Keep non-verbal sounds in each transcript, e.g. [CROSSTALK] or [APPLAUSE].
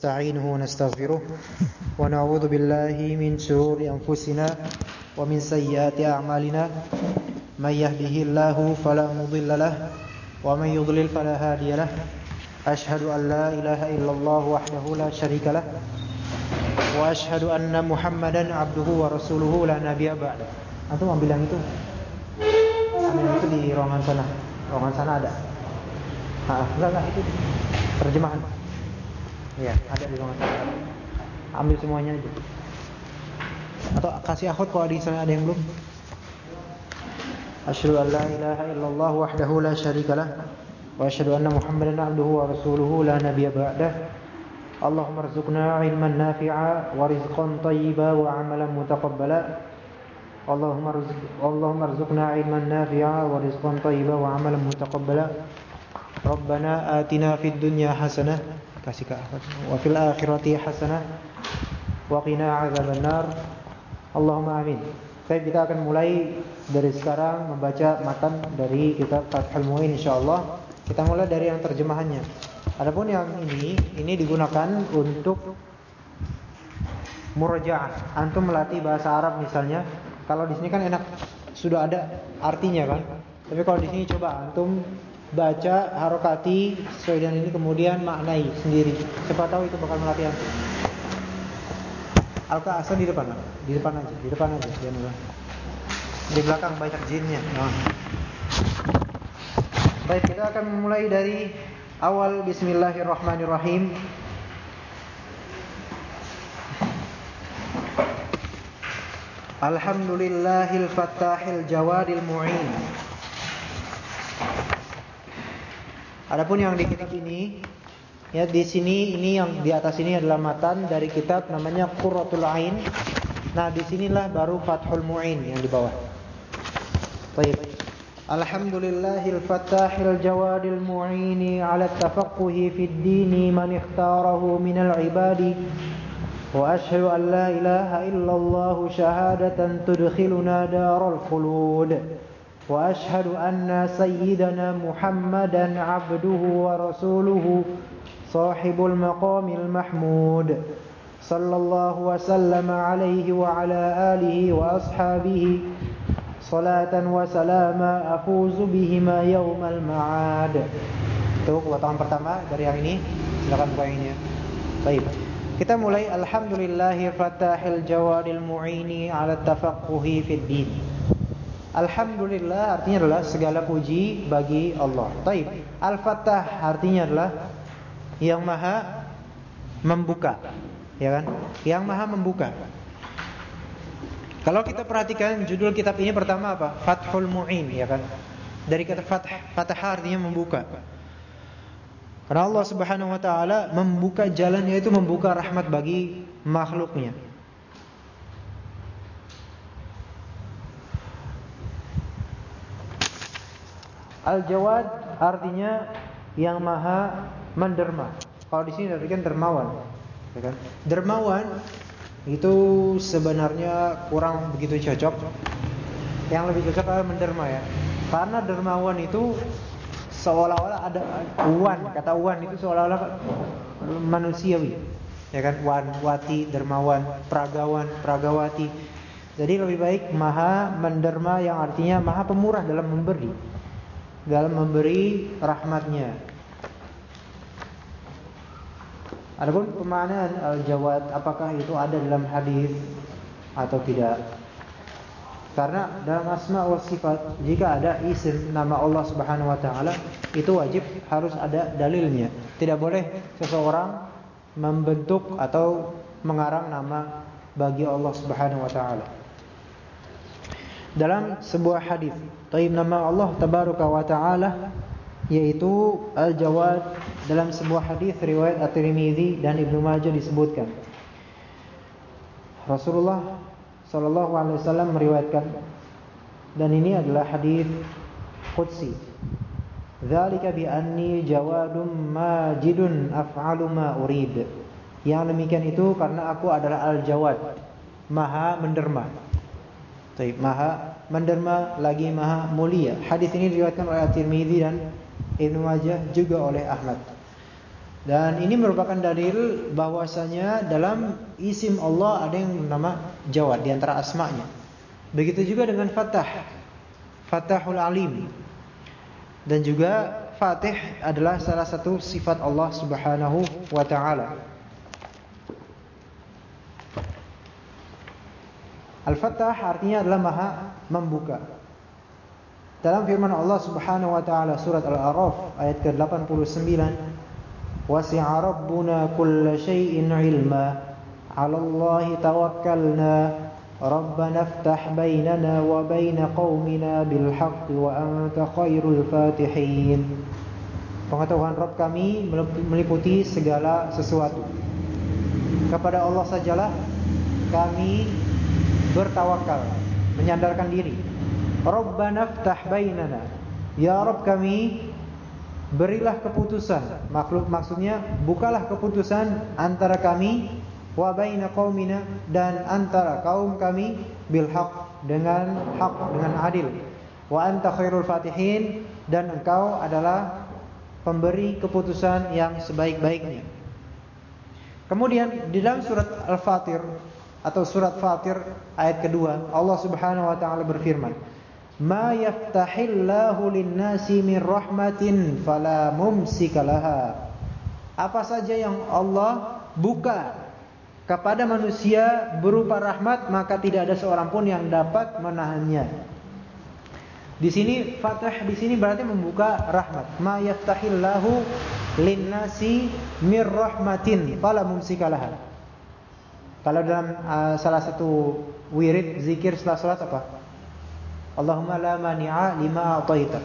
نستعينه ونستغفره ونعوذ بالله من شرور أنفسنا ومن سيئات أعمالنا من يهده الله فلا مضل له ومن يضلل فلا هادي له أشهد أن لا إله إلا الله وحده لا شريك له وأشهد أن محمدا عبده ورسوله لا نبي بعده Antum mau bilang itu? Amin itu di ruangan sana. Ruangan sana ada. Ah, enggak enggak itu terjemahan. Iya, ada di ruangan sana Ambil semuanya aja. Atau kasih akhut kalau di sana ada yang belum. Asyhadu an la ilaha illallah wahdahu la syarika lah Wa asyhadu anna muhammadan abduhu wa rasuluhu la nabiyya ba'dah Allahumma rzuqna ilman nafi'a wa rizqan tayyiba wa amalan mutaqabbala. Allahumma rizq Allahumma rzuqna ilman nafi'a wa rizqan tayyiba wa amalan mutaqabbala. Rabbana atina fid dunya hasanah kasih ke Ahmad wa fil akhirati hasanah wa qina Allahumma amin. Baik kita akan mulai dari sekarang membaca matan dari kitab Fathul Muin insyaallah. Kita mulai dari yang terjemahannya. Adapun yang ini ini digunakan untuk murajaah. Antum melatih bahasa Arab misalnya kalau di sini kan enak sudah ada artinya kan. Tapi kalau di sini coba antum baca harokati sesuai dengan ini kemudian maknai sendiri. Siapa tahu itu bakal melatih antum. Alka asal di depan, di depan aja, di depan aja, jangan Di belakang banyak jinnya. Nah. Baik, kita akan memulai dari awal Bismillahirrahmanirrahim. Alhamdulillahil fattahil jawadil mu'in Adapun yang di kitab ini ya di sini ini yang di atas ini adalah matan dari kitab namanya Qurratul Ain. Nah, di sinilah baru Fathul Muin yang di bawah. Baik. Alhamdulillahil Fattahil Jawadil Mu'ini 'ala tafaqquhi fid dini man ikhtarahu minal ibadi. Wa asyhadu an la ilaha illallah syahadatan tudkhiluna daral khulud. وأشهد أن سيدنا محمدا عبده ورسوله صاحب المقام المحمود صلى الله وسلم عليه وعلى آله وأصحابه صلاة وسلاما أفوز بهما يوم المعاد Itu potongan pertama dari yang ini Silakan buka ini ya Baik kita mulai Alhamdulillahi fatahil jawadil mu'ini ala tafaqquhi fid din. Alhamdulillah artinya adalah segala puji bagi Allah. Taib. Al-Fattah artinya adalah yang maha membuka. Ya kan? Yang maha membuka. Kalau kita perhatikan judul kitab ini pertama apa? Fathul Mu'in, ya kan? Dari kata fathah, fathah artinya membuka. Karena Allah Subhanahu wa taala membuka jalan yaitu membuka rahmat bagi makhluknya. Al-Jawad artinya yang maha menderma. Kalau di sini artikan dermawan. Ya kan? Dermawan itu sebenarnya kurang begitu cocok. Yang lebih cocok adalah menderma ya. Karena dermawan itu seolah-olah ada wan, kata wan itu seolah-olah manusiawi. Ya kan? Wan, wati, dermawan, pragawan, pragawati. Jadi lebih baik maha menderma yang artinya maha pemurah dalam memberi. Dalam memberi rahmatnya. Adapun pemaknaan al-jawad apakah itu ada dalam hadis atau tidak? Karena dalam asma wa sifat jika ada isim nama Allah Subhanahu wa taala itu wajib harus ada dalilnya. Tidak boleh seseorang membentuk atau mengarang nama bagi Allah Subhanahu wa taala. Dalam sebuah hadis, taib nama Allah tabaraka wa taala yaitu Al-Jawad dalam sebuah hadis riwayat At-Tirmizi dan Ibnu Majah disebutkan. Rasulullah sallallahu alaihi wasallam meriwayatkan dan ini adalah hadis qudsi. Dzalika bi anni jawadun majidun af'alu ma urid. Yang demikian itu karena aku adalah al-jawad, maha menderma. Baik, maha menderma lagi maha mulia. Hadis ini diriwayatkan oleh At-Tirmizi dan Ibnu Majah juga oleh Ahmad. Dan ini merupakan dalil bahwasanya dalam isim Allah ada yang bernama Jawad di antara asmanya. Begitu juga dengan Fatah. Fatahul Alim. Dan juga Fatih adalah salah satu sifat Allah Subhanahu wa taala. Al-Fattah artinya adalah Maha membuka. Dalam firman Allah Subhanahu wa taala surat Al-A'raf ayat ke-89 Wasi'a rabbuna kulla shay'in 'ilma. 'ala Allah tawakkalna. Rabbana iftah bainana wa bain qaumina bil haqqi wa anta khairul fatihin. Pengetahuan Rabb kami meliputi segala sesuatu. Kepada Allah sajalah kami bertawakal menyandarkan diri. Rabbana iftah bainana. Ya Rabb kami berilah keputusan. Makhluk maksudnya bukalah keputusan antara kami wa baina qaumina dan antara kaum kami bil haq dengan hak dengan adil. Wa anta khairul fatihin dan engkau adalah pemberi keputusan yang sebaik-baiknya. Kemudian di dalam surat al-fatir atau surat fatir ayat kedua. Allah Subhanahu wa taala berfirman ma yaftahillahu lin-nasi min rahmatin fala mumsika laha. Apa saja yang Allah buka kepada manusia berupa rahmat maka tidak ada seorang pun yang dapat menahannya. Di sini Fatih di sini berarti membuka rahmat. Ma yaftahillahu lin-nasi rahmatin fala mumsika laha kalau dalam uh, salah satu wirid zikir setelah salat apa Allahumma la mani'a lima ataita.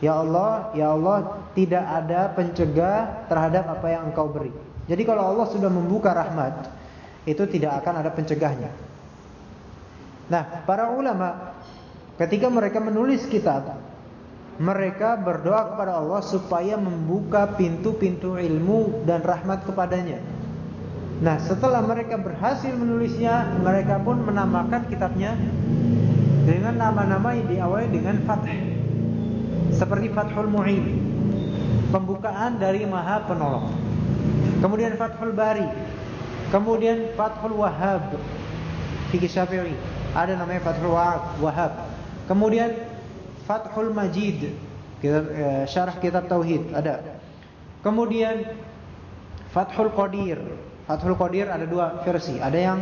Ya Allah, ya Allah, tidak ada pencegah terhadap apa yang Engkau beri. Jadi kalau Allah sudah membuka rahmat, itu tidak akan ada pencegahnya. Nah, para ulama ketika mereka menulis kitab, mereka berdoa kepada Allah supaya membuka pintu-pintu ilmu dan rahmat kepadanya. Nah, setelah mereka berhasil menulisnya, mereka pun menamakan kitabnya dengan nama-nama yang diawali dengan fath seperti Fathul Mu'in pembukaan dari Maha Penolong. Kemudian Fathul Bari kemudian Fathul Wahhab fikih Syafi'i. Ada namanya Fathul Wahhab. Kemudian Fathul Majid kitab, eh, syarah kitab tauhid ada. Kemudian Fathul Qadir Fathul Qadir ada dua versi ada yang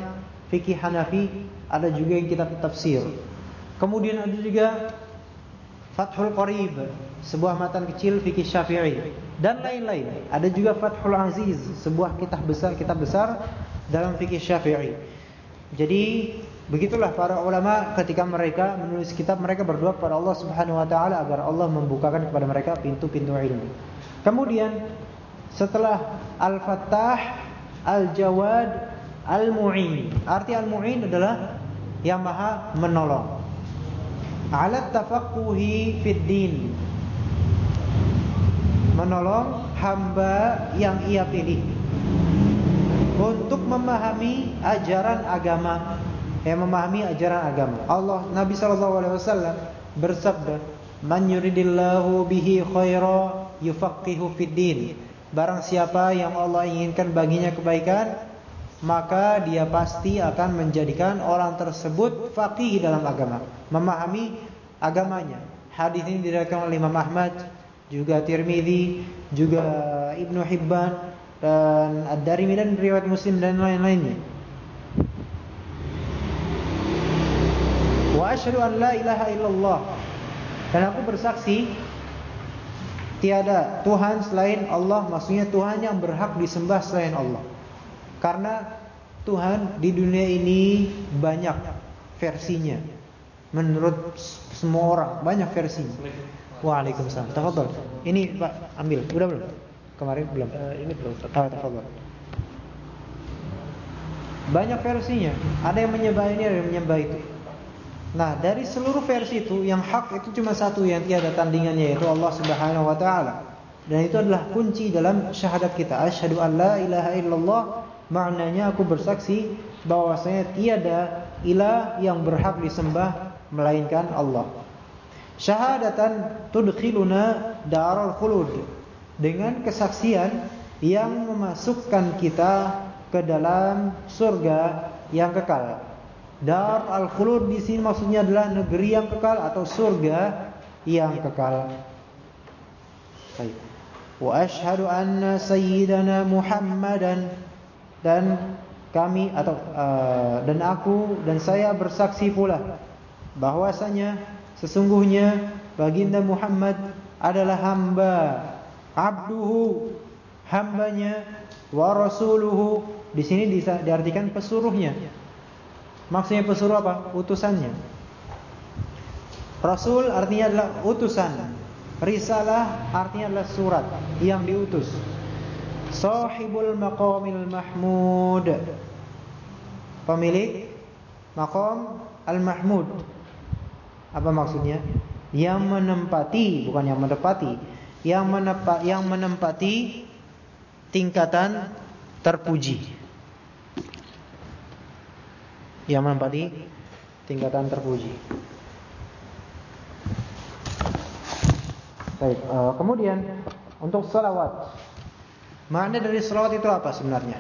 fikih Hanafi ada juga yang kitab tafsir Kemudian ada juga Fathul Qarib, sebuah matan kecil fikih Syafi'i dan lain-lain. Ada juga Fathul Aziz, sebuah kitab besar kitab besar dalam fikih Syafi'i. Jadi begitulah para ulama ketika mereka menulis kitab mereka berdoa kepada Allah Subhanahu wa taala agar Allah membukakan kepada mereka pintu-pintu ilmu. Kemudian setelah Al-Fattah, Al-Jawad, Al-Mu'in. Arti Al-Mu'in adalah yang Maha menolong. Ala tafaqquhi fid din. Menolong hamba yang ia pilih. Untuk memahami ajaran agama. Yang memahami ajaran agama. Allah Nabi sallallahu alaihi wasallam bersabda man yuridillahu bihi khaira yufaqihu fid din barang siapa yang Allah inginkan baginya kebaikan maka dia pasti akan menjadikan orang tersebut faqih dalam agama, memahami agamanya. Hadis ini diriwayatkan oleh Imam Ahmad, juga Tirmizi, juga Ibnu Hibban dan Ad-Darimi riwayat Muslim dan lain-lainnya. Wa asyhadu an la ilaha illallah. Dan aku bersaksi tiada Tuhan selain Allah, maksudnya Tuhan yang berhak disembah selain Allah. Karena Tuhan di dunia ini banyak versinya. Menurut semua orang banyak versinya. Waalaikumsalam. Tafadhol. Ini Pak ambil. Udah belum? Kemarin belum. Uh, ini belum. Ah, tafadhol. Banyak versinya. Ada yang menyembah ini, ada yang menyembah itu. Nah, dari seluruh versi itu yang hak itu cuma satu yang tiada tandingannya yaitu Allah Subhanahu wa taala. Dan itu adalah kunci dalam syahadat kita. Asyhadu an la ilaha illallah Maknanya aku bersaksi bahwasanya tiada ilah yang berhak disembah melainkan Allah. Syahadatan tudkhiluna darul khulud. Dengan kesaksian yang memasukkan kita ke dalam surga yang kekal. Dar al-khulud di sini maksudnya adalah negeri yang kekal atau surga yang kekal. Baik. Wa asyhadu anna sayyidana Muhammadan dan kami atau uh, dan aku dan saya bersaksi pula bahwasanya sesungguhnya baginda Muhammad adalah hamba abduhu hambanya wa rasuluhu di sini diartikan pesuruhnya maksudnya pesuruh apa? Utusannya. Rasul artinya adalah utusan. Risalah artinya adalah surat yang diutus. Sahibul maqamil mahmud. Pemilik maqam al mahmud apa maksudnya? Yang menempati bukan yang menepati. Yang menepa, yang menempati tingkatan terpuji yang menempati tingkatan terpuji. Baik, uh, kemudian untuk salawat makna dari salawat itu apa sebenarnya?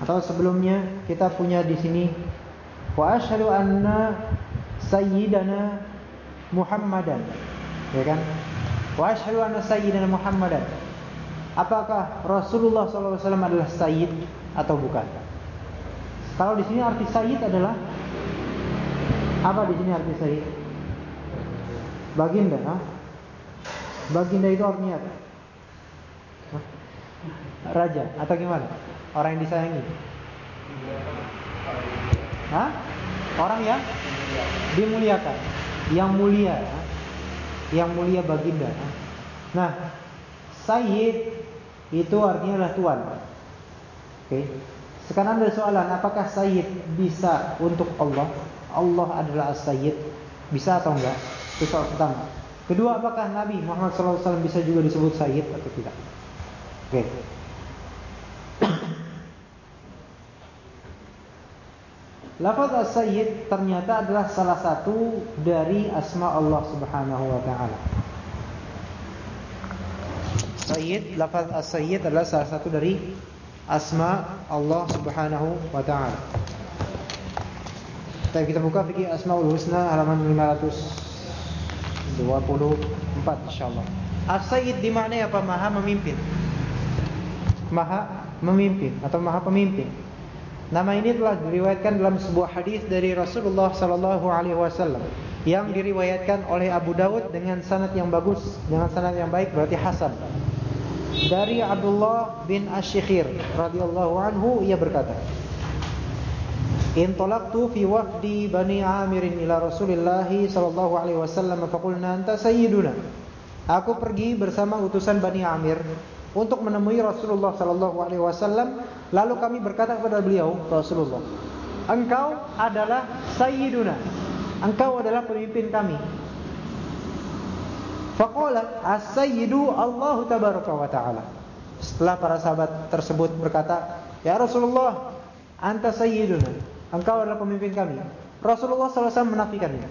Atau sebelumnya kita punya di sini wa asyhadu anna sayyidana Muhammadan. Ya kan? Wa asyhadu anna sayyidana Muhammadan apakah Rasulullah SAW adalah sayyid atau bukan? Kalau di sini arti sayyid adalah apa di sini arti sayyid? Baginda ha? baginda itu artinya apa? Raja atau gimana? Orang yang disayangi? Hah? Orang yang dimuliakan, yang mulia, yang mulia baginda. Nah, Sayyid itu artinya adalah tuan. Oke. Sekarang ada soalan, apakah Sayyid bisa untuk Allah? Allah adalah As-Sayyid. Bisa atau enggak? Itu soal pertama. Kedua, apakah Nabi Muhammad SAW bisa juga disebut Sayyid atau tidak? Oke. [COUGHS] Lafaz as-sayyid ternyata adalah salah satu dari asma Allah Subhanahu wa taala. Sayyid, lafaz as-sayyid adalah salah satu dari asma Allah Subhanahu wa taala. Kita buka fikih Asmaul Husna halaman 524 insyaallah. As-sayyid dimaknai apa? Maha memimpin. Maha memimpin atau maha pemimpin. Nama ini telah diriwayatkan dalam sebuah hadis dari Rasulullah sallallahu alaihi wasallam yang diriwayatkan oleh Abu Dawud dengan sanad yang bagus, dengan sanad yang baik berarti hasan. Dari Abdullah bin Asy-Syikhir radhiyallahu anhu ia berkata, "Intalaqtu fi wafdi Bani Amir ila Rasulillah sallallahu alaihi wasallam faqulna anta sayyiduna." Aku pergi bersama utusan Bani Amir untuk menemui Rasulullah sallallahu alaihi wasallam. Lalu kami berkata kepada beliau Rasulullah engkau adalah sayyiduna. Engkau adalah pemimpin kami faqala as-sayyidu Allah tabaraka wa taala. Setelah para sahabat tersebut berkata ya Rasulullah anta sayyiduna. Engkau adalah pemimpin kami. Rasulullah SAW menafikannya.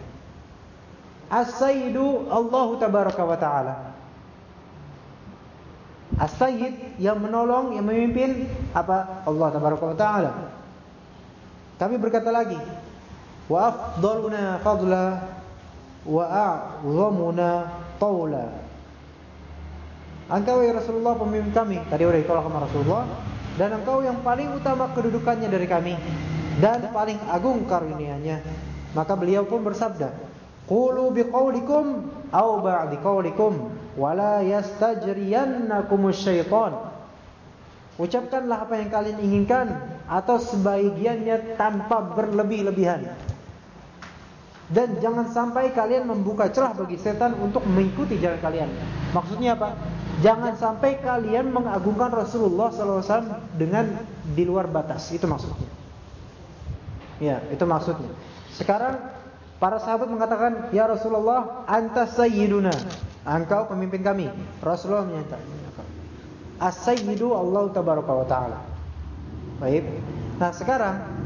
As-sayyidu Allah tabaraka wa taala. As-Sayyid yang menolong, yang memimpin apa? Allah tabaraka wa taala. Tapi berkata lagi, wa afdaluna fadla wa a'zamuna tawla. Engkau ya Rasulullah pemimpin kami. Tadi sudah ditolak sama Rasulullah dan engkau yang paling utama kedudukannya dari kami dan paling agung karunia-Nya. Maka beliau pun bersabda, "Qulu biqaulikum aw ba'di qaulikum wala yastajriyannakumus syaitan. Ucapkanlah apa yang kalian inginkan atau sebagiannya tanpa berlebih-lebihan. Dan jangan sampai kalian membuka celah bagi setan untuk mengikuti jalan kalian. Maksudnya apa? Jangan sampai kalian mengagungkan Rasulullah SAW dengan di luar batas. Itu maksudnya. Ya, itu maksudnya. Sekarang para sahabat mengatakan, "Ya Rasulullah, anta sayyiduna." Engkau pemimpin kami. Rasulullah menyatakan, As-sayyidu Allah tabaraka taala. Baik. Nah, sekarang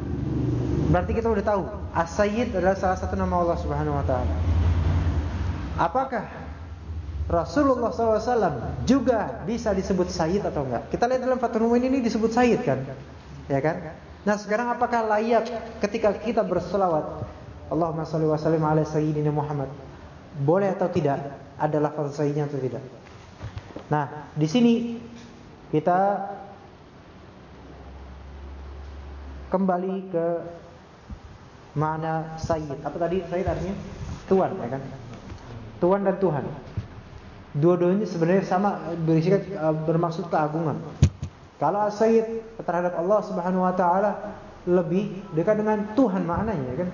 berarti kita sudah tahu As-sayyid adalah salah satu nama Allah Subhanahu wa taala. Apakah Rasulullah SAW juga bisa disebut Sayyid atau enggak? Kita lihat dalam Fathul Mu'in ini disebut Sayyid kan? Ya kan? Nah sekarang apakah layak ketika kita berselawat Allahumma salli wa sallim ala Sayyidina Muhammad Boleh atau tidak? Ada lafaz Sayyidnya atau tidak? Nah di sini kita kembali ke makna Sayyid Apa tadi Sayyid artinya? Tuan ya kan? Tuan dan Tuhan Dua-duanya sebenarnya sama berisikan uh, bermaksud keagungan. Kalau as-sayyid terhadap Allah Subhanahu wa taala lebih dekat dengan Tuhan maknanya kan.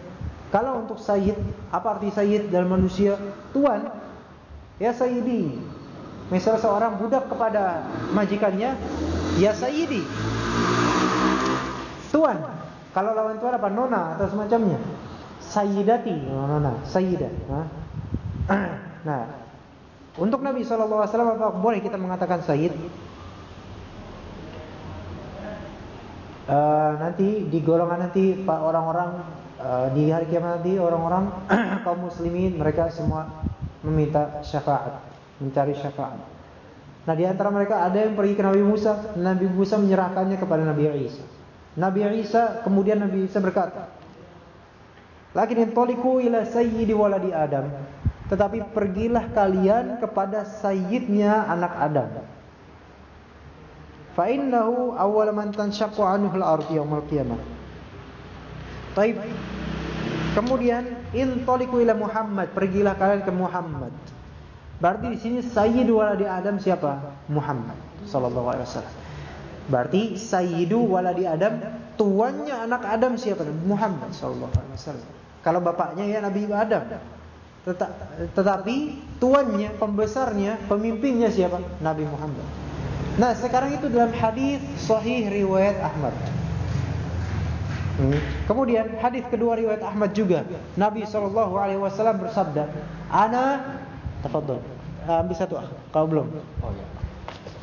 Kalau untuk sayyid, apa arti sayyid dalam manusia? Tuan. Ya sayyidi. Misal seorang budak kepada majikannya, ya sayyidi. Tuan. Kalau lawan tuan apa? Nona atau semacamnya. Sayyidati, nona, sayyidah. [CLEARS THROAT] Nah, untuk Nabi SAW apa boleh kita mengatakan Sayyid? Uh, nanti di golongan nanti pak orang-orang uh, di hari kiamat nanti orang-orang [CLEARS THROAT] kaum muslimin mereka semua meminta syafaat, mencari syafaat. Nah di antara mereka ada yang pergi ke Nabi Musa, Nabi Musa menyerahkannya kepada Nabi Isa. Nabi Isa kemudian Nabi Isa berkata, "Lakin intoliku ila sayyidi waladi Adam." Tetapi pergilah kalian kepada sayyidnya anak Adam. Fa innahu awwal man tanshaqqu anhu al-ardh yaumil qiyamah. Baik. Kemudian intaliqu ila Muhammad, pergilah kalian ke Muhammad. Berarti di sini sayyidu waladi Adam siapa? Muhammad sallallahu alaihi wasallam. Berarti sayyidu waladi Adam tuannya anak Adam siapa? Muhammad sallallahu alaihi wasallam. Kalau bapaknya ya Nabi Adam. Tetapi tuannya, pembesarnya, pemimpinnya siapa? Nabi Muhammad. Nah, sekarang itu dalam hadis sahih riwayat Ahmad. Hmm. Kemudian hadis kedua riwayat Ahmad juga. Nabi sallallahu alaihi wasallam bersabda, "Ana tafadhol." Ambil satu ah, kau belum. Oh ya.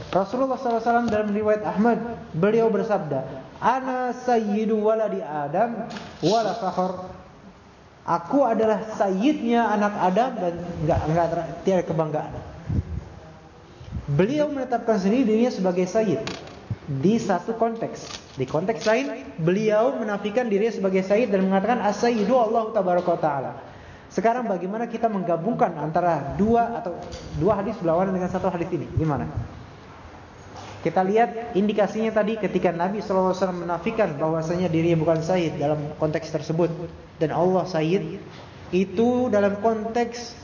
Rasulullah SAW dalam riwayat Ahmad beliau bersabda, "Ana sayyidu waladi Adam wala fakhr." Aku adalah sayyidnya anak Adam dan enggak enggak tiada kebanggaan. Beliau menetapkan sendiri dirinya sebagai sayyid di satu konteks. Di konteks lain, beliau menafikan dirinya sebagai sayyid dan mengatakan as-sayyidu Allah tabaraka taala. Sekarang bagaimana kita menggabungkan antara dua atau dua hadis berlawanan dengan satu hadis ini? Gimana? Kita lihat indikasinya tadi ketika Nabi SAW menafikan bahwasanya dirinya bukan Sayyid dalam konteks tersebut dan Allah Sayyid itu dalam konteks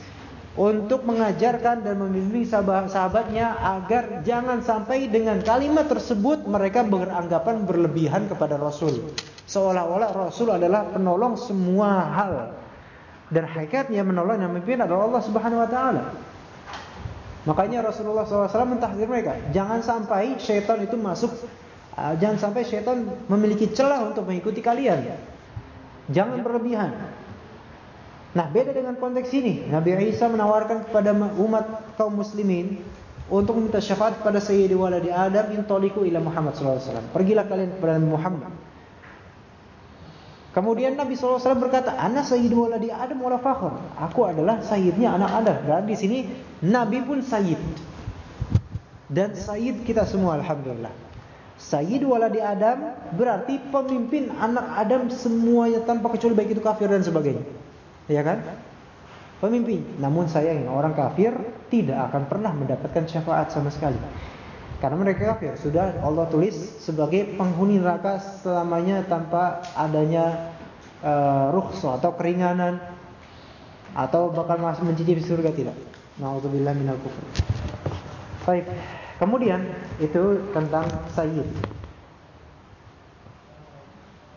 untuk mengajarkan dan membimbing sahabat-sahabatnya agar jangan sampai dengan kalimat tersebut mereka beranggapan berlebihan kepada Rasul. Seolah-olah Rasul adalah penolong semua hal. Dan hakikatnya menolong yang memimpin adalah Allah Subhanahu wa taala. Makanya Rasulullah SAW mentahdir mereka, jangan sampai syaitan itu masuk, uh, jangan sampai syaitan memiliki celah untuk mengikuti kalian. Jangan berlebihan. Nah, beda dengan konteks ini. Nabi Isa menawarkan kepada umat kaum muslimin untuk minta syafaat kepada Sayyidi waladi Adam intoliku ila Muhammad SAW. Pergilah kalian kepada Muhammad. Kemudian Nabi SAW berkata, Ana sayyidu waladi Adam wala fakhur. Aku adalah sayyidnya anak Adam. Dan di sini Nabi pun sayyid. Dan sayyid kita semua Alhamdulillah. Sayyid waladi Adam berarti pemimpin anak Adam semuanya tanpa kecuali baik itu kafir dan sebagainya. Ya kan? Pemimpin. Namun sayangnya orang kafir tidak akan pernah mendapatkan syafaat sama sekali. Karena mereka kafir sudah Allah tulis sebagai penghuni neraka selamanya tanpa adanya uh, atau keringanan atau bakal masuk mencicipi surga tidak. Nauzubillah minal kufur. Baik. Kemudian itu tentang sayyid.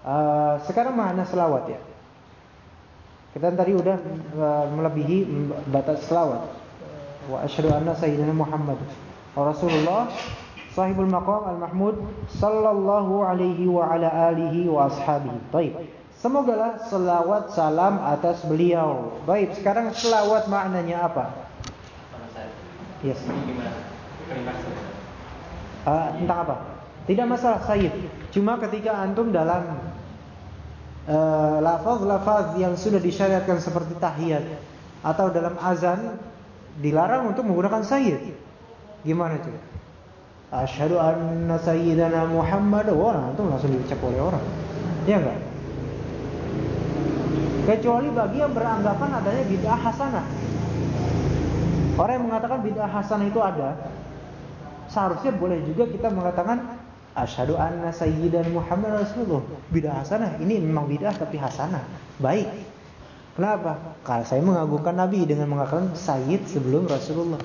Uh, sekarang mana selawat ya? Kita tadi udah uh, melebihi batas selawat. Wa asyhadu anna sayyidina Muhammad Rasulullah sahibul maqam al-mahmud sallallahu alaihi wa ala alihi wa ashabihi. Baik. Semoga lah selawat salam atas beliau. Baik, sekarang selawat maknanya apa? Yes. Uh, tentang apa? Tidak masalah Sayyid. Cuma ketika antum dalam lafaz-lafaz uh, yang sudah disyariatkan seperti tahiyat atau dalam azan dilarang untuk menggunakan sayyid. Gimana coba? Asyhadu anna sayyidana Muhammad. Wah, itu langsung diucap oleh orang. Ya enggak? Kecuali bagi yang beranggapan adanya bid'ah hasanah. Orang yang mengatakan bid'ah hasanah itu ada, seharusnya boleh juga kita mengatakan asyhadu anna sayyidan Muhammad Rasulullah. Bid'ah hasanah. Ini memang bid'ah tapi hasanah. Baik. Kenapa? Karena saya mengagungkan Nabi dengan mengatakan sayyid sebelum Rasulullah.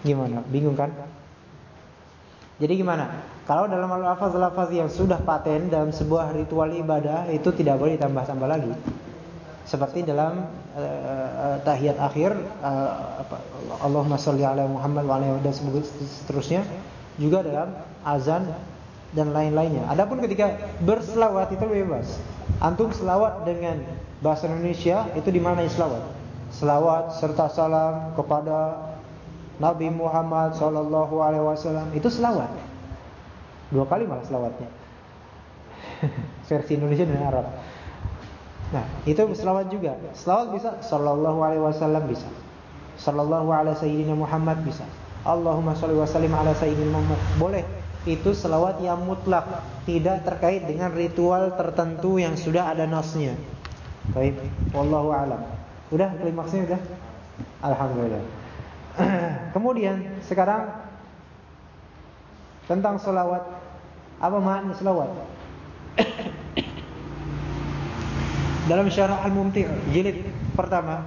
Gimana? Bingung kan? Jadi gimana? Kalau dalam lafaz-lafaz yang sudah paten dalam sebuah ritual ibadah itu tidak boleh ditambah-tambah lagi. Seperti dalam uh, tahiyat akhir uh, Allahumma sholli ala Muhammad wa ala dan seterusnya juga dalam azan dan lain-lainnya. Adapun ketika berselawat itu bebas. Antum selawat dengan bahasa Indonesia itu di mana selawat? Selawat serta salam kepada Nabi Muhammad sallallahu alaihi wasallam itu selawat. Dua kali malah selawatnya. [LAUGHS] Versi Indonesia dan Arab. Nah, itu selawat juga. Selawat bisa sallallahu alaihi wasallam bisa. Sallallahu alaihi sayyidina Muhammad bisa. Allahumma sholli wa sallim ala sayyidina Muhammad. Boleh itu selawat yang mutlak, tidak terkait dengan ritual tertentu yang sudah ada nasnya. Baik, wallahu alam. Udah klimaksnya udah? Alhamdulillah. [CLEARS THROAT] Kemudian sekarang tentang solawat apa makna solawat? [CLEARS THROAT] Dalam syarah Al-Mumti' jilid pertama.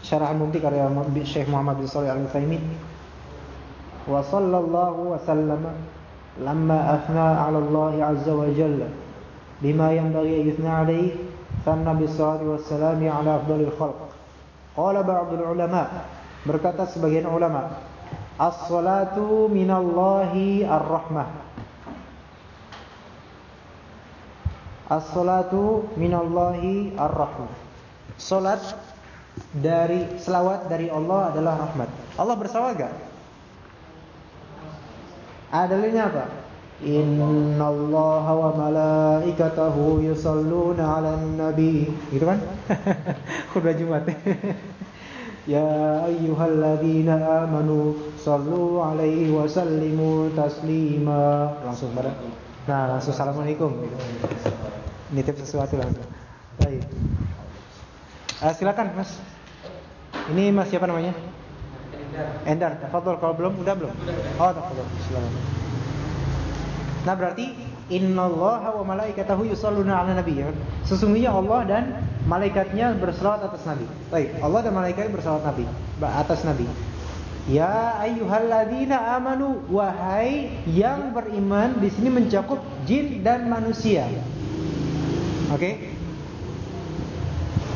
Syarah Al-Mumti' karya Syekh Muhammad bin Shalih Al-Utsaimin. Wa sallallahu wa sallama lamma afna 'ala Allah 'azza wa jalla bima yang an yuthna 'alayhi sanna bis salati salami 'ala afdalil khalq. Qala ba'dul ulama berkata sebagian ulama, as-salatu minallahi ar-rahmah. As-salatu minallahi ar-rahmah. Salat dari selawat dari Allah adalah rahmat. Allah bersalawat gak? Adalinya apa? Innallaha wa malaikatahu yusalluna 'alan nabi. Gitu kan? [LAUGHS] Khutbah Jumat. [LAUGHS] ya ayyuhalladzina amanu sallu 'alaihi wa sallimu taslima. Langsung pada. Nah, langsung assalamualaikum. Nitip sesuatu langsung. Baik. Uh, silakan Mas. Ini Mas siapa namanya? Endar, tafadhol kalau belum udah belum? Oh, tafadhol. Silakan. Nah, berarti innallaha wa malaikatahu yusholluna 'alan nabi ya. Sesungguhnya Allah dan malaikatnya berselawat atas nabi. Baik, Allah dan malaikat berselawat nabi atas nabi. Ya ayyuhalladzina amanu wahai yang beriman di sini mencakup jin dan manusia. Oke? Okay?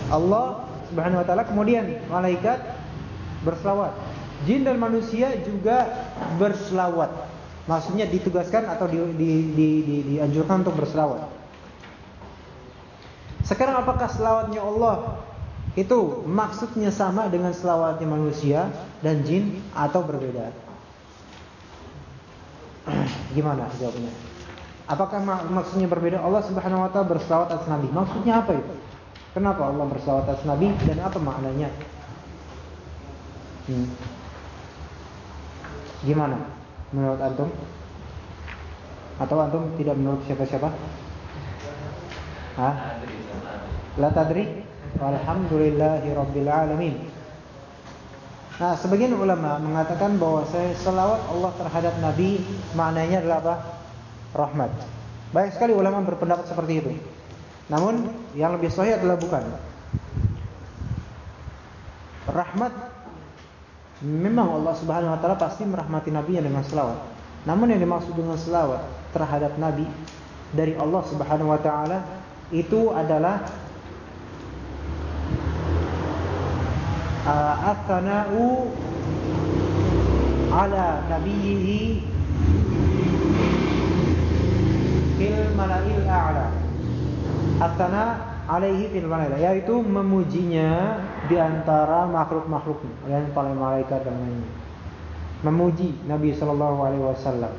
Allah Subhanahu wa taala kemudian malaikat berselawat Jin dan manusia juga berselawat. Maksudnya ditugaskan atau di, di, di, di, dianjurkan untuk berselawat. Sekarang apakah selawatnya Allah itu maksudnya sama dengan selawatnya manusia dan jin atau berbeda? [CLEARS THROAT] Gimana jawabnya? Apakah maksudnya berbeda? Allah Subhanahu wa taala berselawat atas nabi. Maksudnya apa itu? Kenapa Allah berselawat atas nabi dan apa maknanya? Hmm. Gimana menurut antum? Atau antum tidak menurut siapa-siapa? Hah? La tadri? Alhamdulillahi rabbil alamin. Nah, sebagian ulama mengatakan bahwa selawat Allah terhadap Nabi maknanya adalah apa? Rahmat. Banyak sekali ulama berpendapat seperti itu. Namun yang lebih sahih adalah bukan. Rahmat Memang Allah Subhanahu wa taala pasti merahmati Nabi dengan selawat. Namun yang dimaksud dengan selawat terhadap Nabi dari Allah Subhanahu wa taala itu adalah uh, at-thana'u ala nabiyhi fil mala'il a'la. At-thana' alaihi fil malaika yaitu memujinya di antara makhluk-makhluk yang paling malaikat dan lainnya. Memuji Nabi sallallahu alaihi wasallam.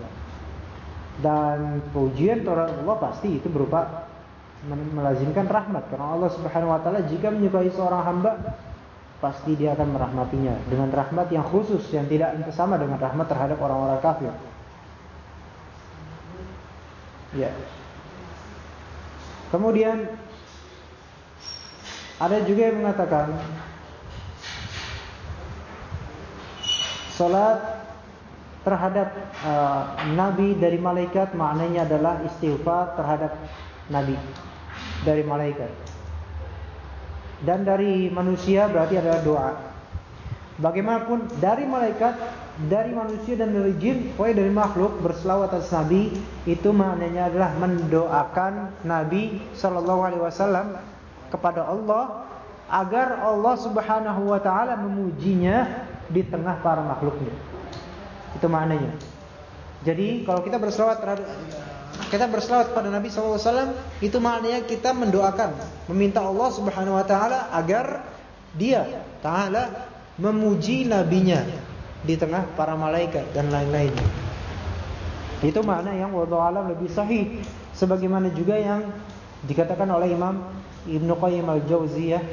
Dan pujian terhadap Allah pasti itu berupa melazimkan rahmat karena Allah Subhanahu wa taala jika menyukai seorang hamba pasti dia akan merahmatinya dengan rahmat yang khusus yang tidak sama dengan rahmat terhadap orang-orang kafir. Ya. Kemudian ada juga yang mengatakan salat terhadap uh, nabi dari malaikat maknanya adalah istighfar terhadap nabi dari malaikat. Dan dari manusia berarti adalah doa. Bagaimanapun dari malaikat, dari manusia dan dari jin, pokoknya dari makhluk berselawat atas nabi itu maknanya adalah mendoakan nabi sallallahu alaihi wasallam kepada Allah agar Allah Subhanahu wa taala memujinya di tengah para makhluknya. Itu maknanya. Jadi kalau kita berselawat kita berselawat pada Nabi SAW itu maknanya kita mendoakan, meminta Allah Subhanahu Wa Taala agar Dia Taala memuji nabinya di tengah para malaikat dan lain-lainnya. Itu makna yang wallahu lebih sahih sebagaimana juga yang dikatakan oleh Imam Ibnu Qayyim al-Jauziyah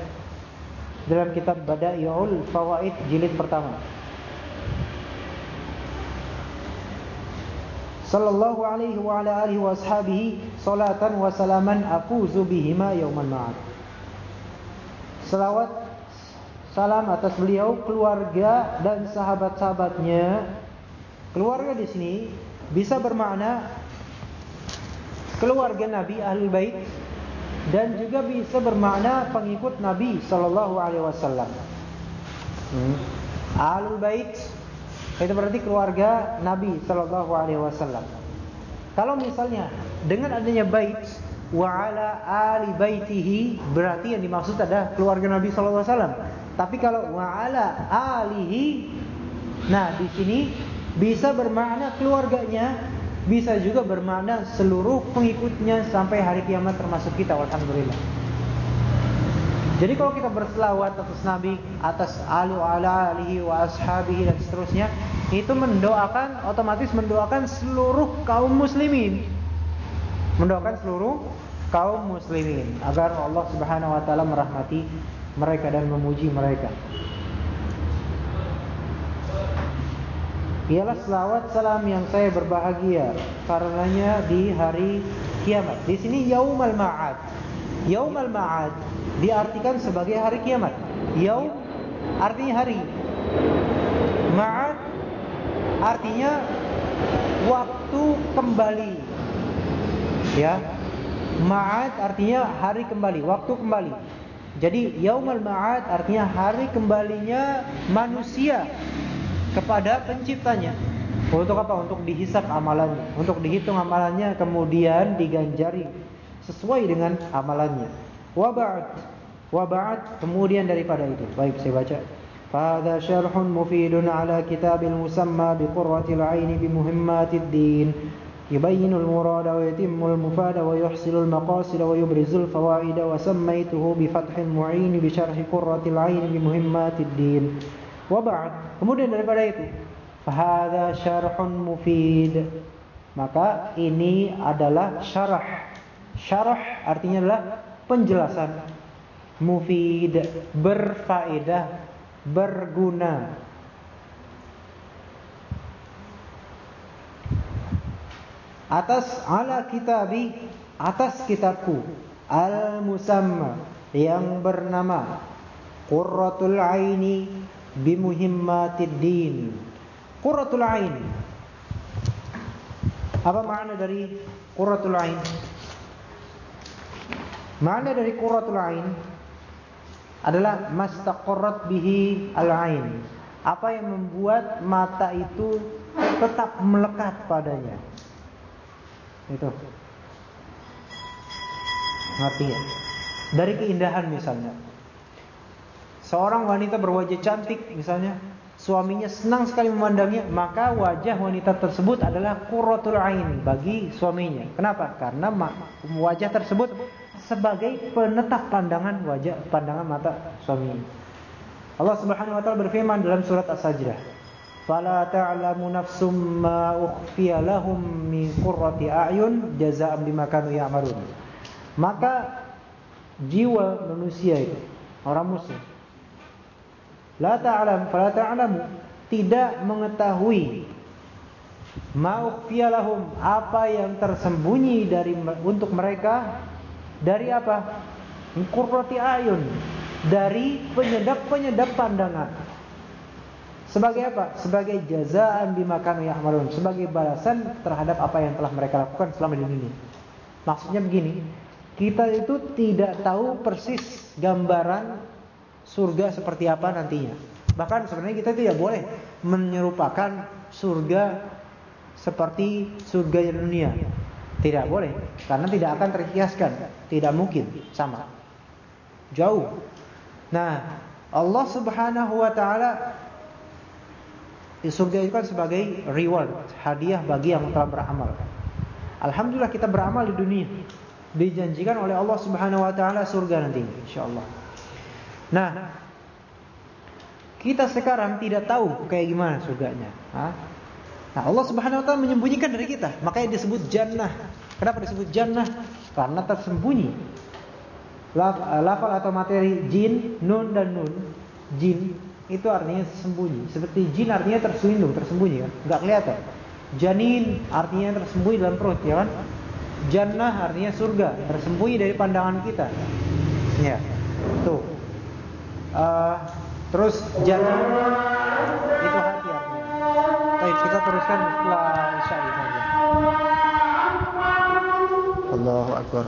dalam kitab Bada'iul Fawaid jilid pertama. sallallahu alaihi wa ala alihi wa ashabihi salatan wa salaman afuzu bihima yaumal ma'ad. Salawat salam atas beliau, keluarga dan sahabat-sahabatnya. Keluarga di sini bisa bermakna keluarga Nabi Ahlul Bait dan juga bisa bermakna pengikut Nabi sallallahu alaihi wasallam. Hmm. Ahlul Bait itu berarti keluarga Nabi Shallallahu Alaihi Wasallam. Kalau misalnya dengan adanya bait wa ala ali baitihi berarti yang dimaksud adalah keluarga Nabi Shallallahu Alaihi Wasallam. Tapi kalau wa ala alihi, nah di sini bisa bermakna keluarganya, bisa juga bermakna seluruh pengikutnya sampai hari kiamat termasuk kita. Alhamdulillah. Jadi kalau kita berselawat atas Nabi, atas wa ala alihi wa ashabihi dan seterusnya, itu mendoakan otomatis mendoakan seluruh kaum muslimin. Mendoakan seluruh kaum muslimin agar Allah Subhanahu wa taala merahmati mereka dan memuji mereka. Ialah selawat salam yang saya berbahagia karenanya di hari kiamat. Di sini yaumal ma'ad. Yaumal ma'ad diartikan sebagai hari kiamat. Yaum artinya hari. Ma'ad artinya waktu kembali. Ya. Ma'ad artinya hari kembali, waktu kembali. Jadi yaumul ma'ad artinya hari kembalinya manusia kepada penciptanya. Untuk apa? Untuk dihisap amalannya, untuk dihitung amalannya kemudian diganjari sesuai dengan amalannya. Wa ba'd. Wa ba'd kemudian daripada itu. Baik saya baca. فهذا شرح مفيد على كتاب المسمى بقرة العين بمهمات الدين يبين المراد ويتم المفاد ويحصل المقاصد ويبرز الفوائد وسميته بفتح المعين بشرح قرة العين بمهمات الدين Wabah. Kemudian daripada itu, fahadha syarhun mufid. Maka ini adalah syarah. Syarah artinya adalah penjelasan. Mufid, berfaedah, berguna. atas ala kitabi atas kitabku al musamma yang bernama Qurratul Aini bi muhimmatid din Qurratul Ain apa makna dari Qurratul Ain Makna dari qurratul ain adalah mastaqarrat bihi al-ain. Apa yang membuat mata itu tetap melekat padanya. Itu. Ngerti? Dari keindahan misalnya. Seorang wanita berwajah cantik misalnya, suaminya senang sekali memandangnya, maka wajah wanita tersebut adalah qurratul ain bagi suaminya. Kenapa? Karena wajah tersebut sebagai penetap pandangan wajah pandangan mata suami. Allah Subhanahu wa taala berfirman dalam surat As-Sajdah, "Fala ta'lamu nafsum ma ukhfiya lahum min qurrati a'yun jazaa'an bima kanu ya'malun." Maka jiwa manusia itu orang muslim La ta'lam fala ta'lamu. Tidak mengetahui ma'ukhfiyalahum apa yang tersembunyi dari untuk mereka dari apa? Qurrati ayun dari penyedap-penyedap pandangan. Sebagai apa? Sebagai jazaan bimakan ya'malun, sebagai balasan terhadap apa yang telah mereka lakukan selama di dunia. Maksudnya begini, kita itu tidak tahu persis gambaran surga seperti apa nantinya. Bahkan sebenarnya kita tidak boleh menyerupakan surga seperti surga dunia. Tidak boleh, karena tidak akan terhiaskan, tidak mungkin sama. Jauh. Nah, Allah Subhanahu wa taala di surga itu kan sebagai reward, hadiah bagi yang telah beramal. Alhamdulillah kita beramal di dunia. Dijanjikan oleh Allah Subhanahu wa taala surga nanti insyaallah. Nah, kita sekarang tidak tahu kayak gimana surganya. Nah, Allah Subhanahu wa taala menyembunyikan dari kita, makanya disebut jannah. Kenapa disebut jannah? Karena tersembunyi. Lafal atau materi jin, nun dan nun. Jin itu artinya tersembunyi. Seperti jin artinya terselindung, tersembunyi kan, enggak kelihatan. Janin artinya tersembunyi dalam perut, ya kan? Jannah artinya surga, tersembunyi dari pandangan kita. Ya. Tuh. Uh, terus jannah itu hati artinya. Baik, kita teruskan setelah Isya saja. Allahu akbar.